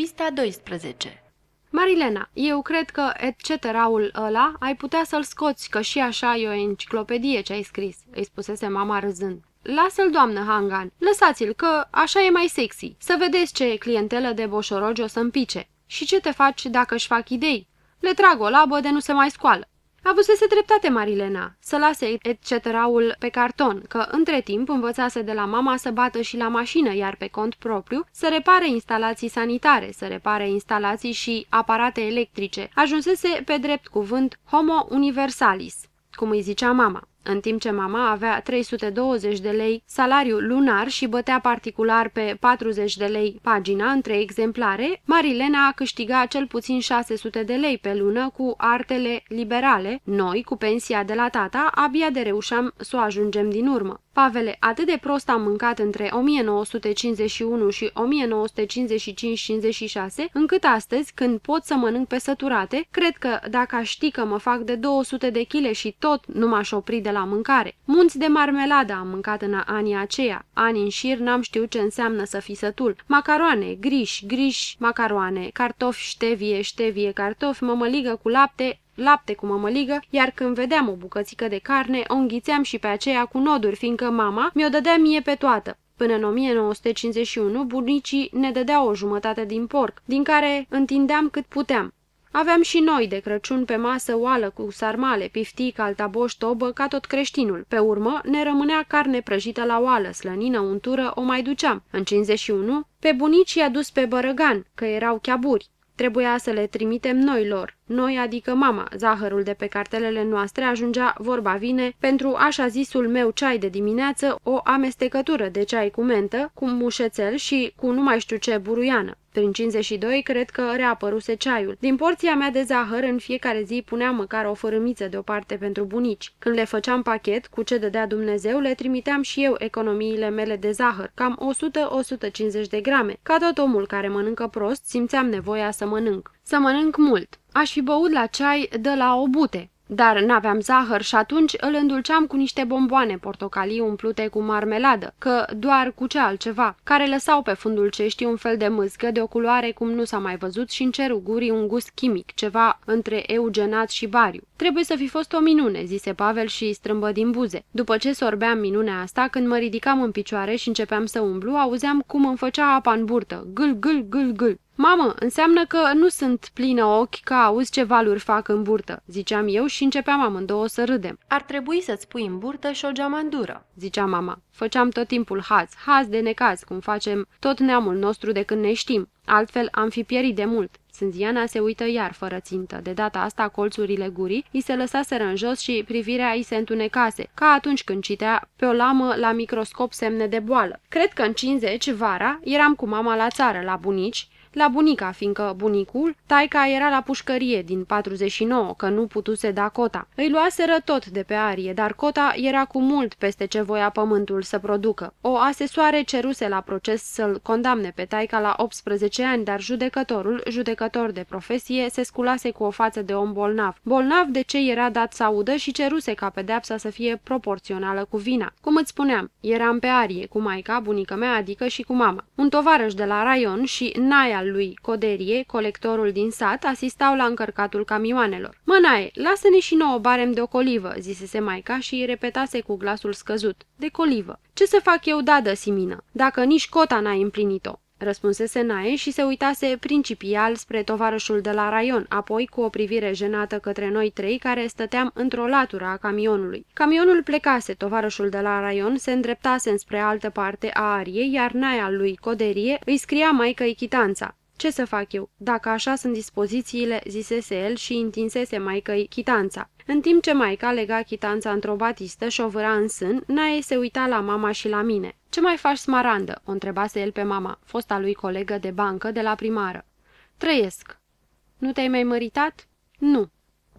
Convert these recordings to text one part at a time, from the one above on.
Pista 12 Marilena, eu cred că etc-ul ăla ai putea să-l scoți, că și așa e o enciclopedie ce ai scris, îi spusese mama râzând. Lasă-l, doamnă Hangan, lăsați-l, că așa e mai sexy. Să vedeți ce clientelă de boșorogi o să-mi pice. Și ce te faci dacă își fac idei? Le trag o labă de nu se mai scoală. Avusese dreptate Marilena, să lase etc-ul pe carton, că între timp învățase de la mama să bată și la mașină, iar pe cont propriu să repare instalații sanitare, să repare instalații și aparate electrice. Ajunsese pe drept cuvânt homo universalis, cum îi zicea mama. În timp ce mama avea 320 de lei salariu lunar și bătea particular pe 40 de lei pagina între exemplare, Marilena a câștigat cel puțin 600 de lei pe lună cu artele liberale. Noi, cu pensia de la tata, abia de reușeam să o ajungem din urmă. Pavele, atât de prost am mâncat între 1951 și 1955-56, încât astăzi, când pot să mănânc pe săturate, cred că dacă aș ști că mă fac de 200 de chile și tot nu m-aș opri de la mâncare. Munți de marmeladă am mâncat în anii aceia. Ani în șir n-am știut ce înseamnă să fi sătul. Macaroane, griș, griș, macaroane, cartofi, ștevie, ștevie, cartofi, mămăligă cu lapte, lapte cu mămăligă, iar când vedeam o bucățică de carne, o înghițeam și pe aceea cu noduri, fiindcă mama mi-o dădea mie pe toată. Până în 1951, bunicii ne dădeau o jumătate din porc, din care întindeam cât puteam. Aveam și noi de Crăciun pe masă oală cu sarmale, piftic, altaboș, tobă, ca tot creștinul. Pe urmă, ne rămânea carne prăjită la oală, slănină, untură, o mai duceam. În 51, pe bunici i-a dus pe bărăgan, că erau chiaburi. Trebuia să le trimitem noi lor. Noi, adică mama, zahărul de pe cartelele noastre ajungea, vorba vine, pentru așa zisul meu ceai de dimineață, o amestecătură de ceai cu mentă, cu mușețel și cu nu mai știu ce buruiană. Prin 52 cred că reapăruse ceaiul. Din porția mea de zahăr, în fiecare zi puneam măcar o fărâmiță deoparte pentru bunici. Când le făceam pachet, cu ce dădea Dumnezeu, le trimiteam și eu economiile mele de zahăr, cam 100-150 de grame. Ca tot omul care mănâncă prost, simțeam nevoia să mănânc. Să mănânc mult. Aș fi băut la ceai de la o bute. Dar n-aveam zahăr și atunci îl îndulceam cu niște bomboane portocalii umplute cu marmeladă, că doar cu ce altceva, care lăsau pe fundul ceștii un fel de mâzgă de o culoare cum nu s-a mai văzut și în cerul gurii un gust chimic, ceva între eugenat și bariu. Trebuie să fi fost o minune, zise Pavel și strâmbă din buze. După ce sorbeam minunea asta, când mă ridicam în picioare și începeam să umblu, auzeam cum îmi făcea apa în burtă, gâl, gâl, gâl, gâl. Mamă, înseamnă că nu sunt plină ochi ca auzi ce valuri fac în burtă, ziceam eu și începeam amândouă să râdem. Ar trebui să-ți pui în burtă și o geamandură, zicea mama. Făceam tot timpul haz, haz de necaz, cum facem tot neamul nostru de când ne știm. Altfel am fi pierit de mult. Sânziana se uită iar fără țintă. De data asta colțurile gurii îi se lăsaseră în jos și privirea îi se întunecase, ca atunci când citea pe o lamă la microscop semne de boală. Cred că în 50, vara, eram cu mama la țară, la bunici, la bunica, fiindcă bunicul, taica era la pușcărie din 49, că nu putuse da cota. Îi luaseră tot de pe arie, dar cota era cu mult peste ce voia pământul să producă. O asesoare ceruse la proces să-l condamne pe taica la 18 ani, dar judecătorul, judecător de profesie, se sculase cu o față de om bolnav. Bolnav de ce era dat să audă și ceruse ca pedeapsa să fie proporțională cu vina. Cum îți spuneam, eram pe arie, cu maica, bunica mea, adică și cu mama. Un tovarăș de la raion și Naia al lui Coderie, colectorul din sat, asistau la încărcatul camioanelor. Mănaie, lasă-ne și nouă barem de o colivă, zisese maica și îi repetase cu glasul scăzut. De colivă. Ce să fac eu, dadă, Simină, dacă nici cota n-ai împlinit-o? Răspunsese Nae și se uitase principial spre tovarășul de la raion, apoi cu o privire jenată către noi trei care stăteam într-o latură a camionului. Camionul plecase, tovarășul de la raion se îndreptase înspre altă parte a ariei, iar Naia lui Coderie îi scria maică chitanța. Ce să fac eu? Dacă așa sunt dispozițiile, zisese el și întinsese maicăi chitanța. În timp ce maica lega chitanța într-o batistă și o vâra în sân, Nae se uita la mama și la mine. Ce mai faci, smarandă?" o întrebase el pe mama, fosta lui colegă de bancă de la primară. Trăiesc." Nu te-ai mai măritat?" Nu."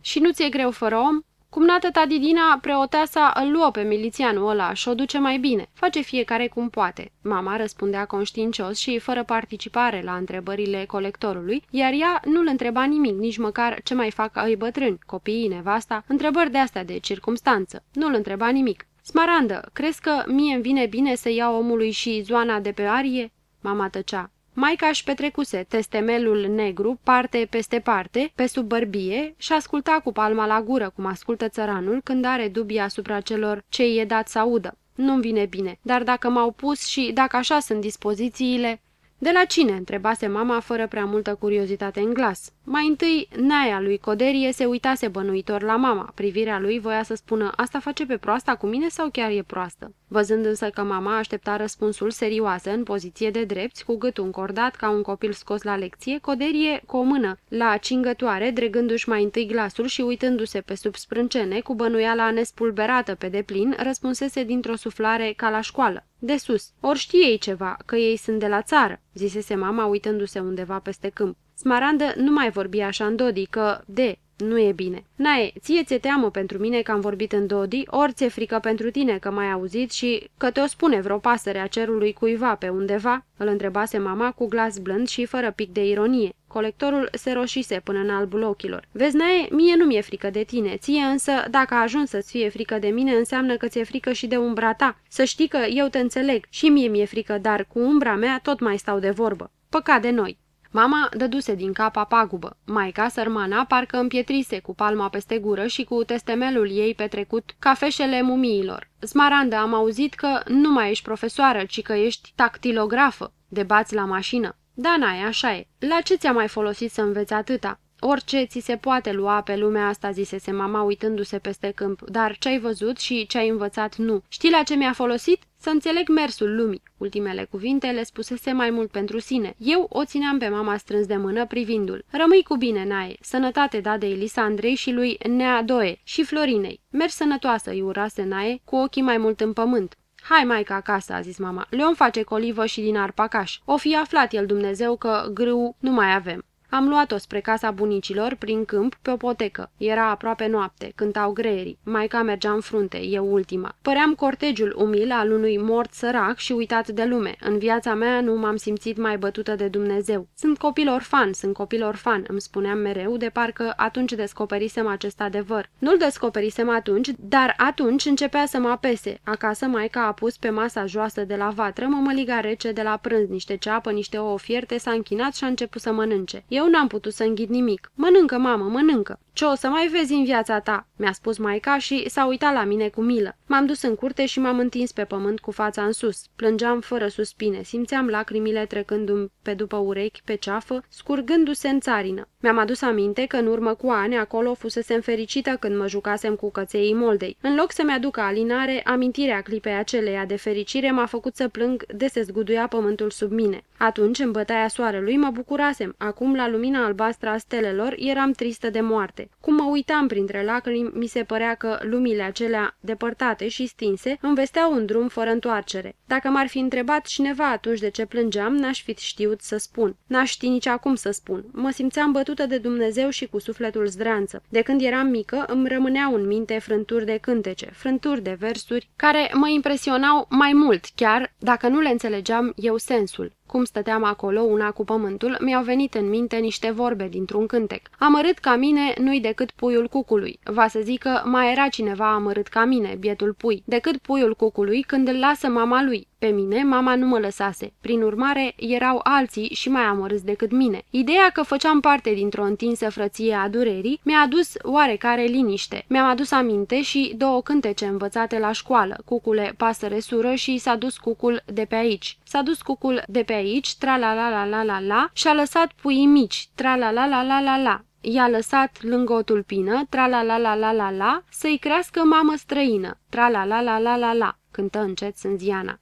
Și nu ți-e greu fără om?" Cumnată ta Didina, preoteasa, îl luă pe milițianul ăla și o duce mai bine. Face fiecare cum poate. Mama răspundea conștiincios și fără participare la întrebările colectorului, iar ea nu-l întreba nimic, nici măcar ce mai fac ei bătrâni, copiii, nevasta, întrebări de astea de circumstanță. Nu-l întreba nimic. Smarandă, crezi că mie îmi vine bine să iau omului și zoana de pe arie?" Mama tăcea. Maica își petrecuse testemelul negru parte peste parte, pe sub bărbie și asculta cu palma la gură, cum ascultă țăranul când are dubii asupra celor ce i-e dat să audă. Nu-mi vine bine, dar dacă m-au pus și dacă așa sunt dispozițiile... De la cine?" întrebase mama fără prea multă curiozitate în glas. Mai întâi, naia lui Coderie se uitase bănuitor la mama. Privirea lui voia să spună, asta face pe proasta cu mine sau chiar e proastă? Văzând însă că mama aștepta răspunsul serioasă, în poziție de drepți, cu gâtul încordat ca un copil scos la lecție, Coderie, cu o mână la cingătoare, dregându-și mai întâi glasul și uitându-se pe sub sprâncene, cu bănuiala nespulberată pe deplin, răspunsese dintr-o suflare ca la școală. De sus, ori știe ei ceva, că ei sunt de la țară, zisese mama uitându-se undeva peste câmp. Smarandă nu mai vorbi așa în Dodi, că, de, nu e bine. Nae, ție ți-e teamă pentru mine că am vorbit în Dodi, ori ți-e frică pentru tine că m-ai auzit și că te-o spune vreo pasăre a cerului cuiva pe undeva? Îl întrebase mama cu glas blând și fără pic de ironie. Colectorul se roșise până în albul ochilor. Vezi, Nae, mie nu mi-e frică de tine, ție însă, dacă a ajuns să-ți fie frică de mine, înseamnă că ți-e frică și de umbra ta. Să știi că eu te înțeleg, și mie mi-e frică, dar cu umbra mea tot mai stau de vorbă. Păcat de noi. Mama dăduse din cap pagubă. Maica, sărmana, parcă împietrise cu palma peste gură și cu testemelul ei petrecut cafeșele mumiilor. Smarandă, am auzit că nu mai ești profesoară, ci că ești tactilografă. Debați la mașină. Da, n așa e. La ce ți-a mai folosit să înveți atâta? Orice ți se poate lua pe lumea asta, zisese mama uitându-se peste câmp, dar ce-ai văzut și ce-ai învățat nu. Știi la ce mi-a folosit? Să înțeleg mersul lumii. Ultimele cuvinte le spusese mai mult pentru sine. Eu o țineam pe mama strâns de mână privindu-l. Rămâi cu bine, Nae. Sănătate da de Elisandrei și lui Nea Doe și Florinei. Mergi sănătoasă, îi urase Nae, cu ochii mai mult în pământ. Hai, maica, acasă, a zis mama. Leon face colivă și din arpacaș. O fi aflat el Dumnezeu că grâu nu mai avem. Am luat-o spre casa bunicilor, prin câmp, pe o potecă. Era aproape noapte, cântau greierii. Maica mergea în frunte, eu ultima. Păream cortegiul umil al unui mort sărac și uitat de lume. În viața mea nu m-am simțit mai bătută de Dumnezeu. Sunt copil orfan, sunt copil orfan, îmi spuneam mereu, de parcă atunci descoperisem acest adevăr. Nu-l descoperisem atunci, dar atunci începea să mă apese. Acasă maica a pus pe masa joasă de la vatră mămăliga rece de la prânz, niște ceapă, niște ouă fierte, s-a închinat și a început să mănânce. Eu n-am putut să înghit nimic. Mănâncă, mamă, mănâncă. Ce o să mai vezi în viața ta?" mi-a spus maica și s-a uitat la mine cu milă. M-am dus în curte și m-am întins pe pământ cu fața în sus. Plângeam fără suspine, simțeam lacrimile trecându-mi pe după urechi, pe ceafă, scurgându-se în țarină. Mi-am adus aminte că în urmă cu ani acolo fusese fericită când mă jucasem cu căței Moldei. În loc să-mi aducă alinare, amintirea clipei aceleia de fericire m-a făcut să plâng de se zguduia pământul sub mine. Atunci, în bătaia soarelui, mă bucurasem. Acum, la lumina albastră a stelelor, eram tristă de moarte. Cum mă uitam printre lacrimi, mi se părea că lumile acelea depărtate și stinse îmi vesteau un drum fără întoarcere. Dacă m-ar fi întrebat cineva atunci de ce plângeam, n-aș fi știut să spun. N-aș ști nici acum să spun. Mă simțeam bătută de Dumnezeu și cu sufletul zdreanță. De când eram mică, îmi rămâneau în minte frânturi de cântece, frânturi de versuri, care mă impresionau mai mult, chiar dacă nu le înțelegeam eu sensul. Cum stăteam acolo, una cu pământul, mi-au venit în minte niște vorbe dintr-un cântec. Amărât ca mine nu-i decât puiul cucului. Va să zică, mai era cineva amărât ca mine, bietul pui, decât puiul cucului când îl lasă mama lui. Pe mine, mama nu mă lăsase. Prin urmare, erau alții și mai amărâți decât mine. Ideea că făceam parte dintr-o întinsă frăție a durerii mi-a adus oarecare liniște. Mi-am adus aminte și două cântece învățate la școală, cucule pasăre sură și s-a dus cucul de pe aici. S-a dus cucul de pe aici, tra la la la la la la, și a lăsat puii mici, tra la la la la la la. I-a lăsat lângă o tulpină, tra la la la la la la, să-i crească mamă străină, tra la la la la la la, cântă încet Sânziana.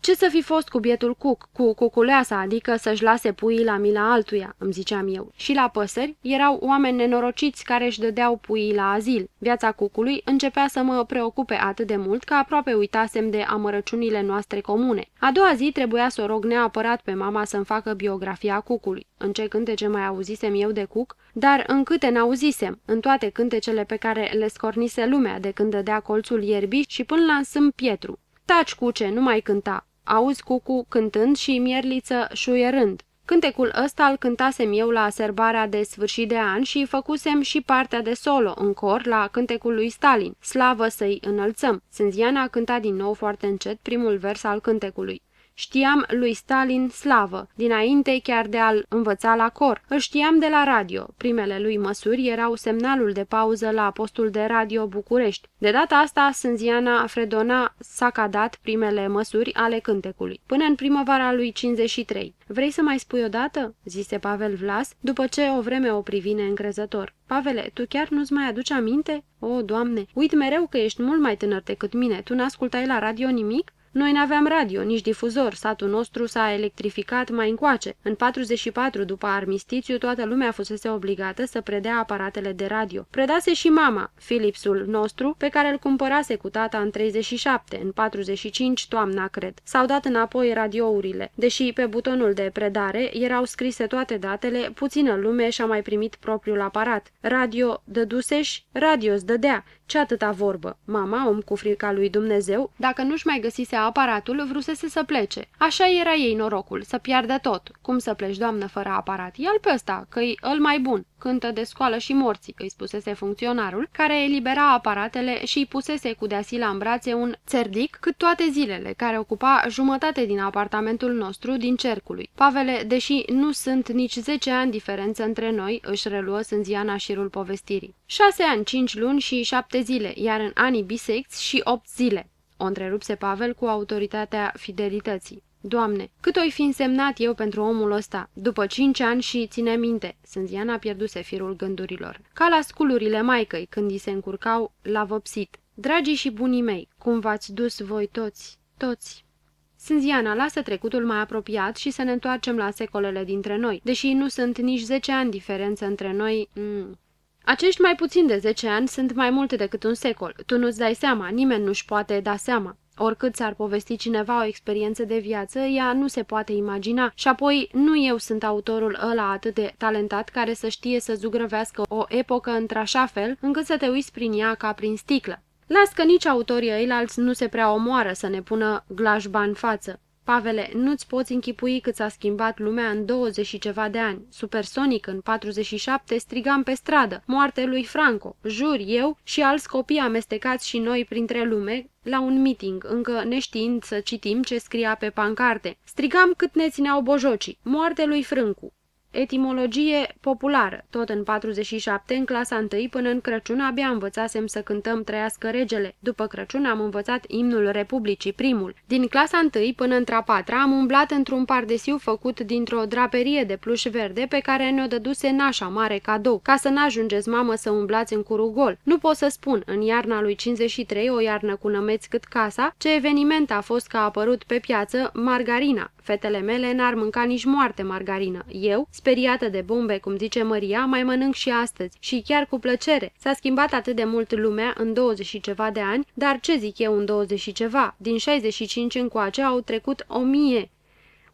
Ce să fi fost cu bietul cuc, cu cuculeasa, adică să-și lase puii la mila altuia, îmi ziceam eu. Și la păsări erau oameni nenorociți care își dădeau puii la azil. Viața cucului începea să mă preocupe atât de mult că aproape uitasem de amărăciunile noastre comune. A doua zi trebuia să o rog neapărat pe mama să-mi facă biografia cucului. În ce cântece mai auzisem eu de cuc, dar în câte n-auzisem, în toate cântecele pe care le scornise lumea de când dădea colțul ierbii și până la Sâm Pietru. Taci, cuce, nu mai cânta. Auzi cucu cântând și mierliță șuierând. Cântecul ăsta îl cântasem eu la serbarea de sfârșit de an și făcusem și partea de solo în cor la cântecul lui Stalin. Slavă să-i înălțăm! Sânziana a cântat din nou foarte încet primul vers al cântecului. Știam lui Stalin slavă, dinainte chiar de a-l învăța la cor. Îl știam de la radio. Primele lui măsuri erau semnalul de pauză la postul de radio București. De data asta, Sânziana Fredona s-a cadat primele măsuri ale cântecului, până în primăvara lui 53. Vrei să mai spui o dată?" zise Pavel Vlas, după ce o vreme o privi neîncrezător. Pavele, tu chiar nu-ți mai aduci aminte? O, Doamne, uit mereu că ești mult mai tânăr decât mine. Tu n-ascultai la radio nimic? Noi n-aveam radio, nici difuzor, satul nostru s-a electrificat mai încoace. În 44, după armistițiu, toată lumea fusese obligată să predea aparatele de radio. Predase și mama, Philipsul nostru, pe care îl cumpărase cu tata în 37, în 45 toamna, cred. S-au dat înapoi radiourile. Deși pe butonul de predare erau scrise toate datele, puțină lume și-a mai primit propriul aparat. Radio dăduseș, radio-ți dădea. Ce atâta vorbă? Mama, om cu frica lui Dumnezeu, dacă nu-și mai găsise aparatul, vrusese să plece. Așa era ei norocul, să piardă tot. Cum să pleci, doamnă, fără aparat? Ia-l pe ăsta, că-i îl mai bun. Cântă de scoală și morții, îi spusese funcționarul, care elibera aparatele și îi pusese cu deasila în brațe un țerdic cât toate zilele, care ocupa jumătate din apartamentul nostru din cercului. Pavele, deși nu sunt nici 10 ani diferență între noi, își reluă sânziana șirul povestirii. 6 ani, 5 luni și 7 zile, iar în anii bisecți și 8 zile. O întrerupse Pavel cu autoritatea fidelității. Doamne, cât oi fi însemnat eu pentru omul ăsta, după cinci ani și ține minte, Sânziana pierduse firul gândurilor. Ca la sculurile maicăi, când îi se încurcau la vopsit. Dragii și bunii mei, cum v-ați dus voi toți, toți. Sânziana, lasă trecutul mai apropiat și să ne întoarcem la secolele dintre noi. Deși nu sunt nici zece ani diferență între noi, mm, acești mai puțin de 10 ani sunt mai multe decât un secol. Tu nu-ți dai seama, nimeni nu-și poate da seama. Oricât s-ar povesti cineva o experiență de viață, ea nu se poate imagina și apoi nu eu sunt autorul ăla atât de talentat care să știe să zugrăvească o epocă într-așa fel încât să te uiți prin ea ca prin sticlă. Las că nici autorii ăilalți nu se prea omoară să ne pună glajba în față. Pavele, nu-ți poți închipui cât s-a schimbat lumea în 20 și ceva de ani. Supersonic, în 47, strigam pe stradă, moarte lui Franco. Jur, eu și alți copii amestecați și noi printre lume, la un meeting, încă neștiind să citim ce scria pe pancarte. Strigam cât ne țineau bojocii, moarte lui Frâncu. Etimologie populară. Tot în 47, în clasa 1 până în Crăciun, abia învățasem să cântăm Trăiască regele. După Crăciun am învățat imnul Republicii, primul. Din clasa 1 până într-a patra am umblat într-un pardesiu făcut dintr-o draperie de pluș verde pe care ne-o dăduse nașa mare cadou, ca să n-ajungeți mamă să umblați în curul gol. Nu pot să spun, în iarna lui 53, o iarnă cu nămeți cât casa, ce eveniment a fost că a apărut pe piață margarina. Fetele mele n-ar mânca nici moarte margarină. Eu, speriată de bombe, cum zice Maria, mai mănânc și astăzi. Și chiar cu plăcere. S-a schimbat atât de mult lumea în 20 și ceva de ani, dar ce zic eu în 20 și ceva? Din 65 încoace au trecut o mie.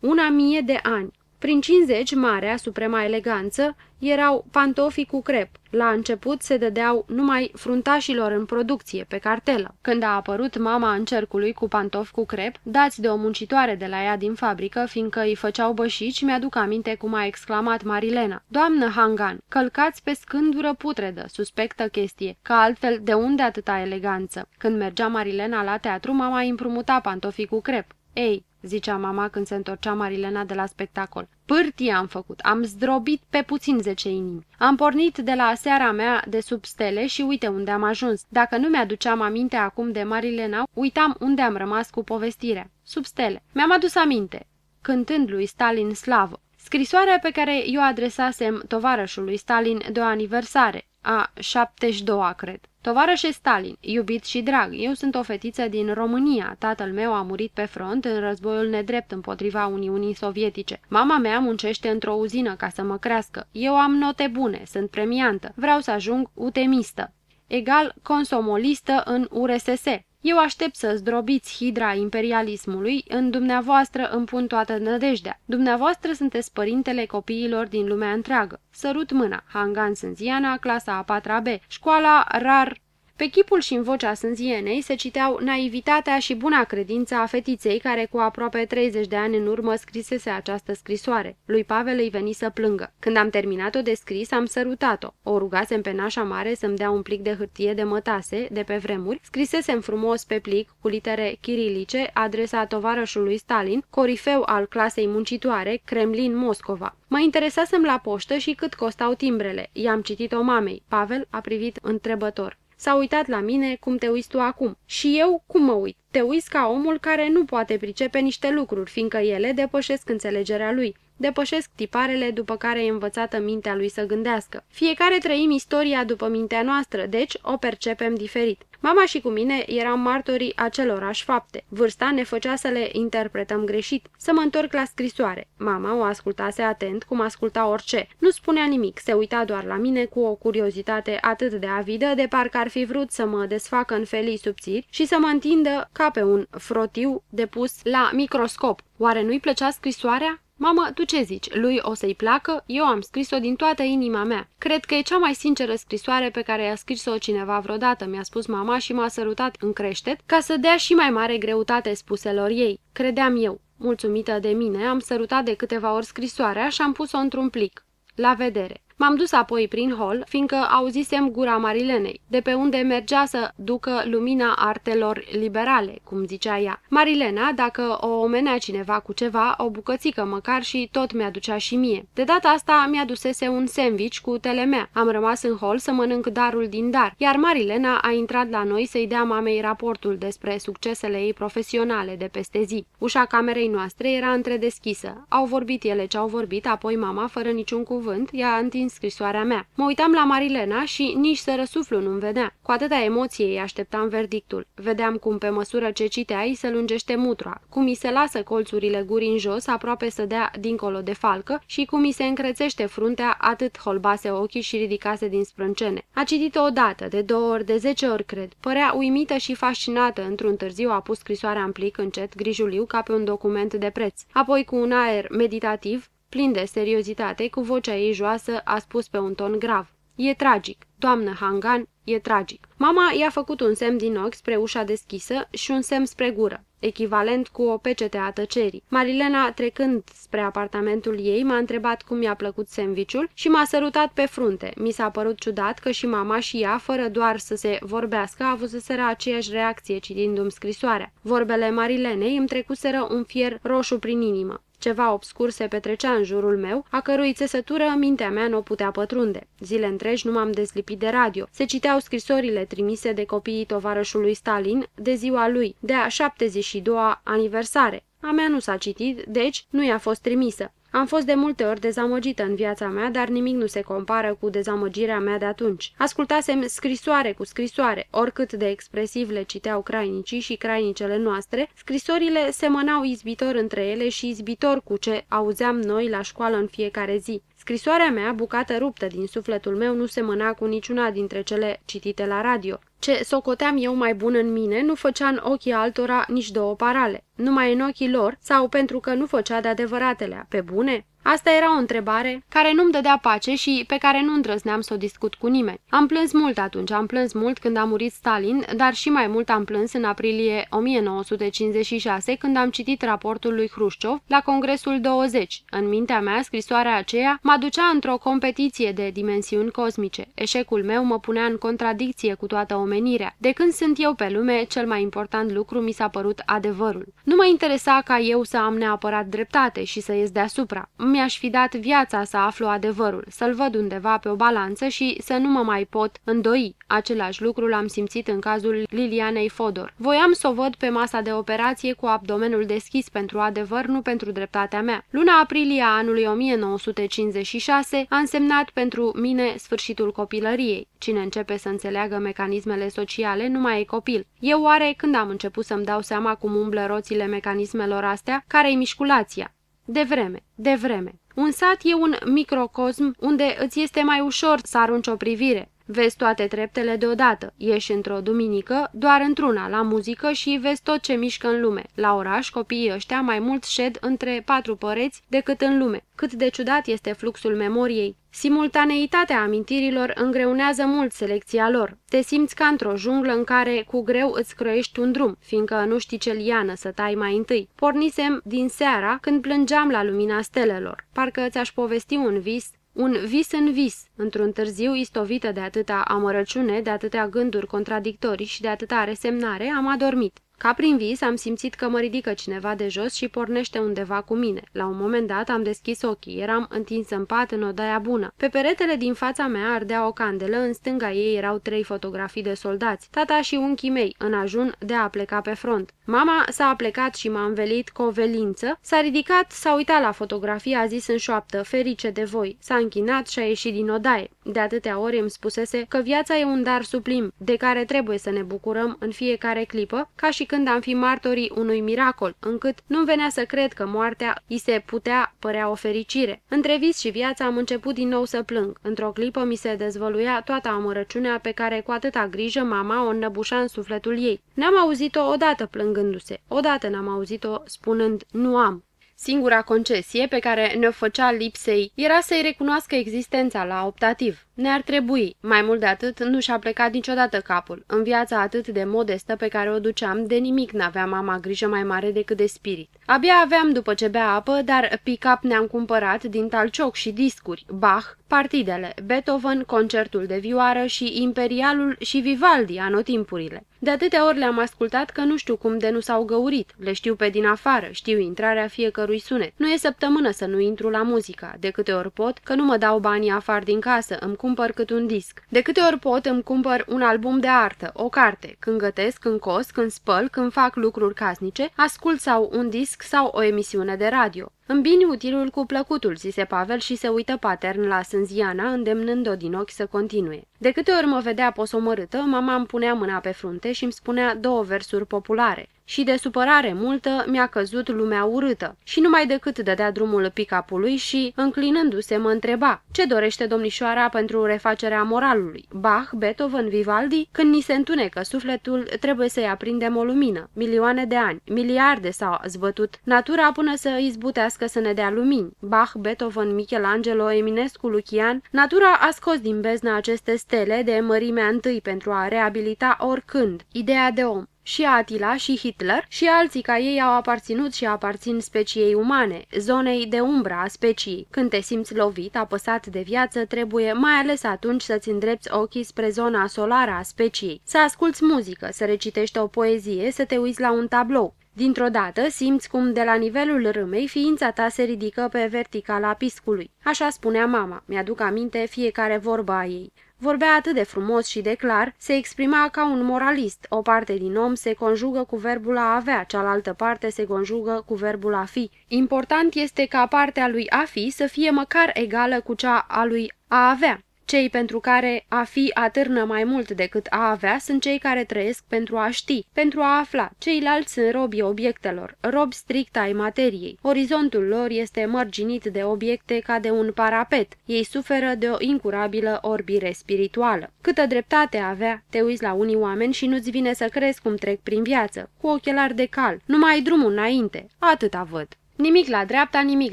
Una mie de ani. Prin 50, marea, suprema eleganță, erau pantofii cu crep. La început se dădeau numai fruntașilor în producție, pe cartelă. Când a apărut mama în cercului cu pantofi cu crep, dați de o muncitoare de la ea din fabrică, fiindcă îi făceau bășici, mi-aduc aminte cum a exclamat Marilena. Doamnă Hangan, călcați pe scândură putredă, suspectă chestie, că altfel de unde atâta eleganță? Când mergea Marilena la teatru, mama îi împrumuta pantofii cu crep. Ei, zicea mama când se întorcea Marilena de la spectacol. Pârtie am făcut, am zdrobit pe puțin zece inimi. Am pornit de la seara mea de sub stele și uite unde am ajuns. Dacă nu mi-aduceam aminte acum de Marilena, uitam unde am rămas cu povestirea. Sub stele. Mi-am adus aminte, cântând lui Stalin slavă. Scrisoarea pe care eu adresasem tovarășului Stalin de o aniversare, a 72-a, cred. Tovarășe Stalin, iubit și drag, eu sunt o fetiță din România. Tatăl meu a murit pe front în războiul nedrept împotriva Uniunii Sovietice. Mama mea muncește într-o uzină ca să mă crească. Eu am note bune, sunt premiantă. Vreau să ajung utemistă. Egal consomolistă în URSS. Eu aștept să zdrobiți hidra imperialismului, în dumneavoastră îmi pun toată nădejdea. Dumneavoastră sunteți părintele copiilor din lumea întreagă. Sărut mâna, Hangan Sânziana, clasa a 4 B, școala rar Pe chipul și în vocea sânzienei se citeau naivitatea și buna credință a fetiței care cu aproape 30 de ani în urmă scrisese această scrisoare. Lui Pavel îi veni să plângă. Când am terminat-o de scris, am sărutat-o. O rugasem pe nașa mare să-mi dea un plic de hârtie de mătase, de pe vremuri, scrisesem frumos pe plic, cu litere chirilice, adresa tovarășului Stalin, corifeu al clasei muncitoare, Kremlin, Moscova. Mă interesasem la poștă și cât costau timbrele. I-am citit-o mamei. Pavel a privit întrebător. S-a uitat la mine cum te uiți tu acum. Și eu cum mă uit? Te uiți ca omul care nu poate pricepe niște lucruri, fiindcă ele depășesc înțelegerea lui depășesc tiparele după care e învățată mintea lui să gândească. Fiecare trăim istoria după mintea noastră, deci o percepem diferit. Mama și cu mine eram martorii acelorași fapte. Vârsta ne făcea să le interpretăm greșit. Să mă întorc la scrisoare. Mama o ascultase atent, cum asculta orice. Nu spunea nimic, se uita doar la mine cu o curiozitate atât de avidă, de parcă ar fi vrut să mă desfacă în felii subțiri și să mă întindă ca pe un frotiu depus la microscop. Oare nu-i plăcea scrisoarea? Mamă, tu ce zici? Lui o să-i placă? Eu am scris-o din toată inima mea. Cred că e cea mai sinceră scrisoare pe care i-a scris-o cineva vreodată, mi-a spus mama și m-a sărutat în creștet ca să dea și mai mare greutate spuselor ei. Credeam eu. Mulțumită de mine, am sărutat de câteva ori scrisoarea și am pus-o într-un plic. La vedere! M-am dus apoi prin hol, fiindcă auzisem gura Marilenei, de pe unde mergea să ducă lumina artelor liberale, cum zicea ea. Marilena, dacă o omenea cineva cu ceva, o bucățică măcar și tot mi-aducea și mie. De data asta mi-adusese un sandwich cu telemea. Am rămas în hol să mănânc darul din dar, iar Marilena a intrat la noi să-i dea mamei raportul despre succesele ei profesionale de peste zi. Ușa camerei noastre era întredeschisă. Au vorbit ele ce au vorbit, apoi mama, fără niciun cuvânt, i-a întins din scrisoarea mea. Mă uitam la Marilena și nici să răsuflu nu-mi vedea. Cu atâta emoție îi așteptam verdictul. Vedeam cum pe măsură ce citea îi se lungește mutra, cum îi se lasă colțurile gurii în jos, aproape să dea dincolo de falcă și cum îi se încrețește fruntea, atât holbase ochii și ridicase din sprâncene. A citit-o odată, de două ori, de zece ori, cred. Părea uimită și fascinată. Într-un târziu a pus scrisoarea în plic încet, grijuliu, ca pe un document de preț. Apoi, cu un aer meditativ, Plin de seriozitate, cu vocea ei joasă, a spus pe un ton grav. E tragic. Doamnă Hangan, e tragic. Mama i-a făcut un semn din ochi spre ușa deschisă și un semn spre gură, echivalent cu o pecete a tăcerii. Marilena, trecând spre apartamentul ei, m-a întrebat cum i-a plăcut sandvișul și m-a sărutat pe frunte. Mi s-a părut ciudat că și mama și ea, fără doar să se vorbească, a avuseseră aceeași reacție citindu-mi scrisoarea. Vorbele Marilenei îmi trecuseră un fier roșu prin inimă. Ceva obscur se petrecea în jurul meu, a cărui țesătură mintea mea nu o putea pătrunde. Zile întregi nu m-am deslipit de radio. Se citeau scrisorile trimise de copiii tovarășului Stalin de ziua lui, de a 72-a aniversare. A mea nu s-a citit, deci nu i-a fost trimisă. Am fost de multe ori dezamăgită în viața mea, dar nimic nu se compară cu dezamăgirea mea de atunci. Ascultasem scrisoare cu scrisoare, oricât de expresiv le citeau crainicii și crainicele noastre, scrisorile semănau izbitor între ele și izbitor cu ce auzeam noi la școală în fiecare zi. Scrisoarea mea, bucată ruptă din sufletul meu, nu semăna cu niciuna dintre cele citite la radio. Ce socoteam eu mai bun în mine nu făcea în ochii altora nici două parale, numai în ochii lor sau pentru că nu făcea de adevăratele, pe bune? Asta era o întrebare care nu-mi dădea pace și pe care nu îndrăzneam să o discut cu nimeni. Am plâns mult atunci, am plâns mult când a murit Stalin, dar și mai mult am plâns în aprilie 1956 când am citit raportul lui Hrușciov la Congresul 20. În mintea mea, scrisoarea aceea mă ducea într-o competiție de dimensiuni cosmice. Eșecul meu mă punea în contradicție cu toată omenirea. De când sunt eu pe lume, cel mai important lucru mi s-a părut adevărul. Nu mă interesa ca eu să am neapărat dreptate și să ies deasupra mi-aș fi dat viața să aflu adevărul, să-l văd undeva pe o balanță și să nu mă mai pot îndoi. Același lucru l-am simțit în cazul Lilianei Fodor. Voiam să o văd pe masa de operație cu abdomenul deschis pentru adevăr, nu pentru dreptatea mea. Luna aprilie a anului 1956 a însemnat pentru mine sfârșitul copilăriei. Cine începe să înțeleagă mecanismele sociale nu mai e copil. Eu oare când am început să-mi dau seama cum umblă roțile mecanismelor astea? Care-i mișculația? De vreme, de vreme. Un sat e un microcosm unde îți este mai ușor să arunci o privire. Vezi toate treptele deodată, ieși într-o duminică, doar într-una, la muzică și vezi tot ce mișcă în lume. La oraș, copiii ăștia mai mult șed între patru păreți decât în lume. Cât de ciudat este fluxul memoriei. Simultaneitatea amintirilor îngreunează mult selecția lor. Te simți ca într-o junglă în care cu greu îți croiești un drum, fiindcă nu știi ce liană să tai mai întâi. Pornisem din seara când plângeam la lumina stelelor. Parcă ți-aș povesti un vis un vis în vis, într-un târziu istovită de atâta amărăciune, de atâtea gânduri contradictorii și de atâta resemnare, am adormit. Ca prin vis, am simțit că mă ridică cineva de jos și pornește undeva cu mine. La un moment dat am deschis ochii, eram întins în pat în odaia bună. Pe peretele din fața mea ardea o candelă, în stânga ei erau trei fotografii de soldați, tata și unchii mei, în ajun de a pleca pe front. Mama s-a plecat și m-a învelit cu o velință, s-a ridicat, s-a uitat la fotografie, a zis în șoaptă, ferice de voi, s-a închinat și a ieșit din odaie. De atâtea ori îmi spusese că viața e un dar suplim, de care trebuie să ne bucurăm în fiecare clipă, ca și când am fi martorii unui miracol, încât nu venea să cred că moartea îi se putea părea o fericire. Între vis și viață am început din nou să plâng. Într-o clipă mi se dezvăluia toată amărăciunea pe care cu atâta grijă mama o înnăbușa în sufletul ei. N-am auzit-o odată plângându-se, odată n-am auzit-o spunând nu am. Singura concesie pe care ne-o făcea lipsei era să-i recunoască existența la optativ. Ne-ar trebui. Mai mult de atât, nu și-a plecat niciodată capul. În viața atât de modestă pe care o duceam, de nimic n-avea mama grijă mai mare decât de spirit. Abia aveam după ce bea apă, dar pick-up ne-am cumpărat din talcioc și discuri, Bach, partidele, Beethoven, concertul de vioară și Imperialul și Vivaldi anotimpurile. De atâtea ori le-am ascultat că nu știu cum de nu s-au găurit. Le știu pe din afară, știu intrarea fiecărui sunet. Nu e săptămână să nu intru la muzica. De câte ori pot, că nu mă dau banii afară din casă, îmi cumpăr cât un disc. De câte ori pot, îmi cumpăr un album de artă, o carte. Când gătesc, când cos, când spăl, când fac lucruri casnice, ascult sau un disc sau o emisiune de radio. Îmbini utilul cu plăcutul, zise Pavel și se uită patern la Sânziana, îndemnând-o din ochi să continue. De câte ori mă vedea posomărâtă, mama îmi punea mâna pe frunte și îmi spunea două versuri populare și de supărare multă mi-a căzut lumea urâtă și numai decât dădea drumul picapului și, înclinându-se, mă întreba ce dorește domnișoara pentru refacerea moralului. Bach, Beethoven, Vivaldi, când ni se întunecă sufletul, trebuie să-i aprindem o lumină. Milioane de ani, miliarde s-au zbătut natura până să izbutească să ne dea lumini. Bach, Beethoven, Michelangelo, Eminescu, Lucian, natura a scos din beznă aceste stele de mărimea întâi pentru a reabilita oricând ideea de om și Atila și Hitler și alții ca ei au aparținut și aparțin speciei umane, zonei de umbra a speciei. Când te simți lovit, apăsat de viață, trebuie mai ales atunci să-ți îndrepți ochii spre zona solară a speciei, să asculți muzică, să recitești o poezie, să te uiți la un tablou. Dintr-o dată simți cum de la nivelul râmei ființa ta se ridică pe verticala piscului. Așa spunea mama, mi-aduc aminte fiecare vorbă a ei. Vorbea atât de frumos și de clar, se exprima ca un moralist. O parte din om se conjugă cu verbul a avea, cealaltă parte se conjugă cu verbul a fi. Important este ca partea lui a fi să fie măcar egală cu cea a lui a avea. Cei pentru care a fi atârnă mai mult decât a avea sunt cei care trăiesc pentru a ști, pentru a afla. Ceilalți sunt robii obiectelor, robi strict ai materiei. Orizontul lor este mărginit de obiecte ca de un parapet. Ei suferă de o incurabilă orbire spirituală. Câtă dreptate avea, te uiți la unii oameni și nu-ți vine să crezi cum trec prin viață, cu ochelari de cal, numai drumul înainte. Atâta văd. Nimic la dreapta, nimic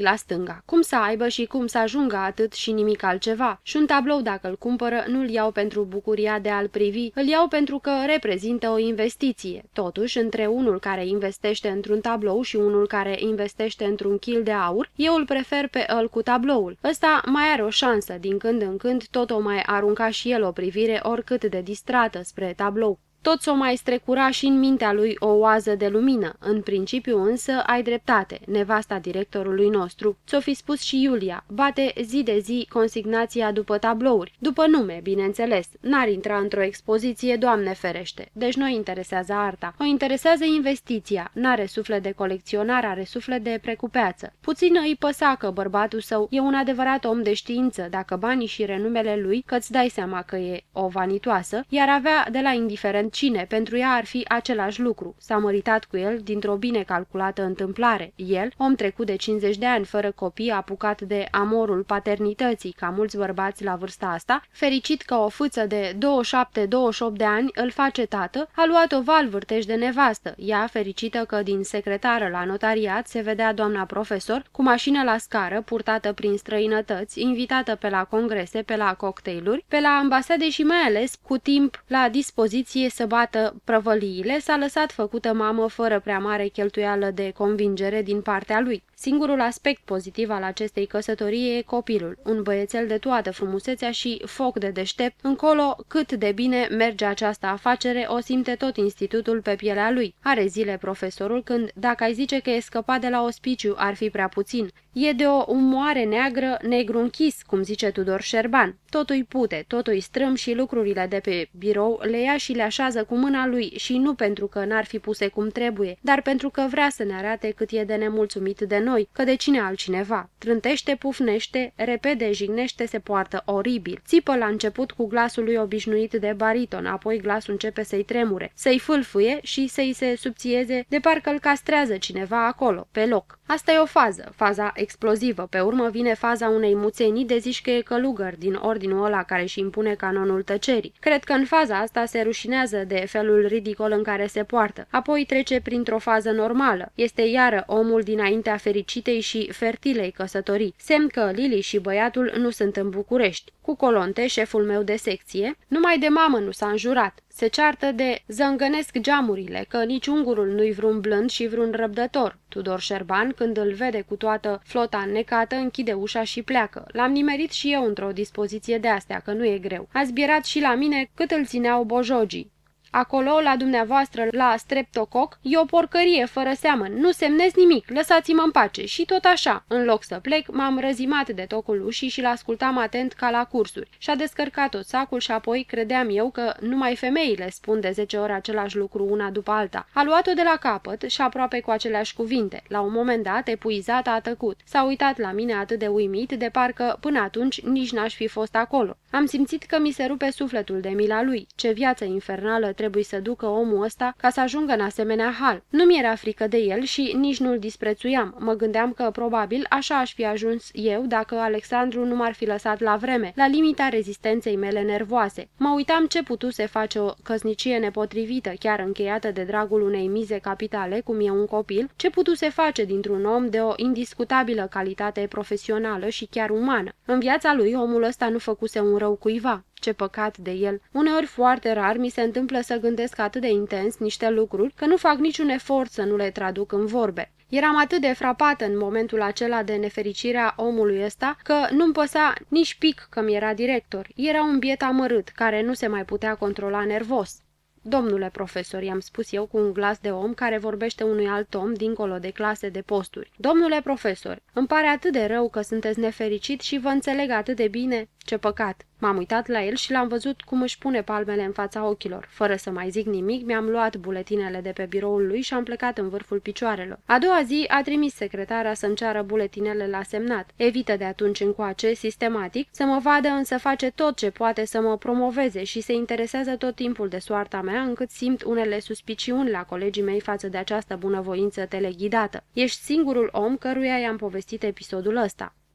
la stânga. Cum să aibă și cum să ajungă atât și nimic altceva. Și un tablou dacă îl cumpără, nu-l iau pentru bucuria de a-l privi, îl iau pentru că reprezintă o investiție. Totuși, între unul care investește într-un tablou și unul care investește într-un kil de aur, eu îl prefer pe îl cu tabloul. Ăsta mai are o șansă, din când în când tot o mai arunca și el o privire oricât de distrată spre tablou. Tot s-o mai strecura și în mintea lui o oază de lumină. În principiu însă ai dreptate, nevasta directorului nostru. Ți-o fi spus și Iulia, bate zi de zi consignația după tablouri, după nume, bineînțeles. N-ar intra într-o expoziție, doamne ferește. Deci nu interesează arta. O interesează investiția. N-are suflet de colecționar, are suflet de precupeață. Puțin îi păsa că bărbatul său e un adevărat om de știință, dacă banii și renumele lui, că-ți dai seama că e o vanitoasă, iar avea de la indiferent cine, pentru ea ar fi același lucru. S-a măritat cu el dintr-o bine calculată întâmplare. El, om trecut de 50 de ani, fără copii, apucat de amorul paternității, ca mulți bărbați la vârsta asta, fericit că o fâță de 27-28 de ani îl face tată, a luat o val vârtej de nevastă, ea fericită că din secretară la notariat se vedea doamna profesor, cu mașină la scară, purtată prin străinătăți, invitată pe la congrese, pe la cocktailuri, pe la ambasade și mai ales cu timp la dispoziție să bată prăvăliile, s-a lăsat făcută mamă fără prea mare cheltuială de convingere din partea lui. Singurul aspect pozitiv al acestei căsătorii e copilul, un băiețel de toată frumusețea și foc de deștept, încolo cât de bine merge această afacere, o simte tot institutul pe pielea lui. Are zile profesorul când, dacă ai zice că e scăpat de la ospiciu, ar fi prea puțin. E de o umoare neagră, negru închis, cum zice Tudor Șerban. Totul pute, totul strâm și lucrurile de pe birou le ia și le așează cu mâna lui și nu pentru că n-ar fi puse cum trebuie, dar pentru că vrea să ne arate cât e de nemulțumit de noi, că de cine altcineva. Trântește, pufnește, repede jignește, se poartă oribil. Țipă la început cu glasul lui obișnuit de bariton, apoi glasul începe să-i tremure, să-i fâlfâie și să-i se subțieze de parcă îl castrează cineva acolo, pe loc. Asta e o fază, faza explozivă. Pe urmă vine faza unei muțenii de zici că e călugăr din ordinul ăla care își impune canonul tăcerii. Cred că în faza asta se rușinează de felul ridicol în care se poartă. Apoi trece printr-o fază normală. Este iară omul dinaintea fericitei și fertilei căsătorii. Semn că Lili și băiatul nu sunt în București. Cu Colonte, șeful meu de secție, numai de mamă nu s-a înjurat. Se ceartă de zângănesc geamurile, că nici ungurul nu-i vreun blând și vreun răbdător. Tudor Șerban, când îl vede cu toată flota înnecată, închide ușa și pleacă. L-am nimerit și eu într-o dispoziție de astea, că nu e greu. A zbierat și la mine cât îl țineau bojogii. Acolo, la dumneavoastră, la streptococ, e o porcărie fără seamăn. Nu semnez nimic, lăsați-mă în pace. Și tot așa, în loc să plec, m-am răzimat de tocul ușii și l-ascultam atent ca la cursuri. Și-a descărcat tot sacul și apoi credeam eu că numai femeile spun de 10 ori același lucru una după alta. A luat-o de la capăt și aproape cu aceleași cuvinte. La un moment dat, epuizat, a tăcut. S-a uitat la mine atât de uimit, de parcă până atunci nici n-aș fi fost acolo. Am simțit că mi se rupe sufletul de mila lui. Ce viață infernală trebuie să ducă omul ăsta ca să ajungă în asemenea hal. Nu mi-era frică de el și nici nu-l disprețuiam. Mă gândeam că probabil așa aș fi ajuns eu dacă Alexandru nu m-ar fi lăsat la vreme, la limita rezistenței mele nervoase. Mă uitam ce putuse face o căsnicie nepotrivită, chiar încheiată de dragul unei mize capitale, cum e un copil, ce putuse face dintr-un om de o indiscutabilă calitate profesională și chiar umană. În viața lui omul ăsta nu făcuse un rău cuiva. Ce păcat de el! Uneori foarte rar mi se întâmplă să gândesc atât de intens niște lucruri că nu fac niciun efort să nu le traduc în vorbe. Eram atât de frapată în momentul acela de nefericirea omului ăsta că nu-mi păsa nici pic că mi era director. Era un biet amărât care nu se mai putea controla nervos. Domnule profesor, i-am spus eu cu un glas de om care vorbește unui alt om dincolo de clase de posturi. Domnule profesor, îmi pare atât de rău că sunteți nefericit și vă înțeleg atât de bine. Ce păcat! M-am uitat la el și l-am văzut cum își pune palmele în fața ochilor. Fără să mai zic nimic, mi-am luat buletinele de pe biroul lui și am plecat în vârful picioarelor. A doua zi a trimis secretara să-mi ceară buletinele la semnat. Evită de atunci încoace, sistematic, să mă vadă însă face tot ce poate să mă promoveze și se interesează tot timpul de soarta mea, încât simt unele suspiciuni la colegii mei față de această bunăvoință teleghidată. Ești singurul om căruia i-am povestit episodul ăsta.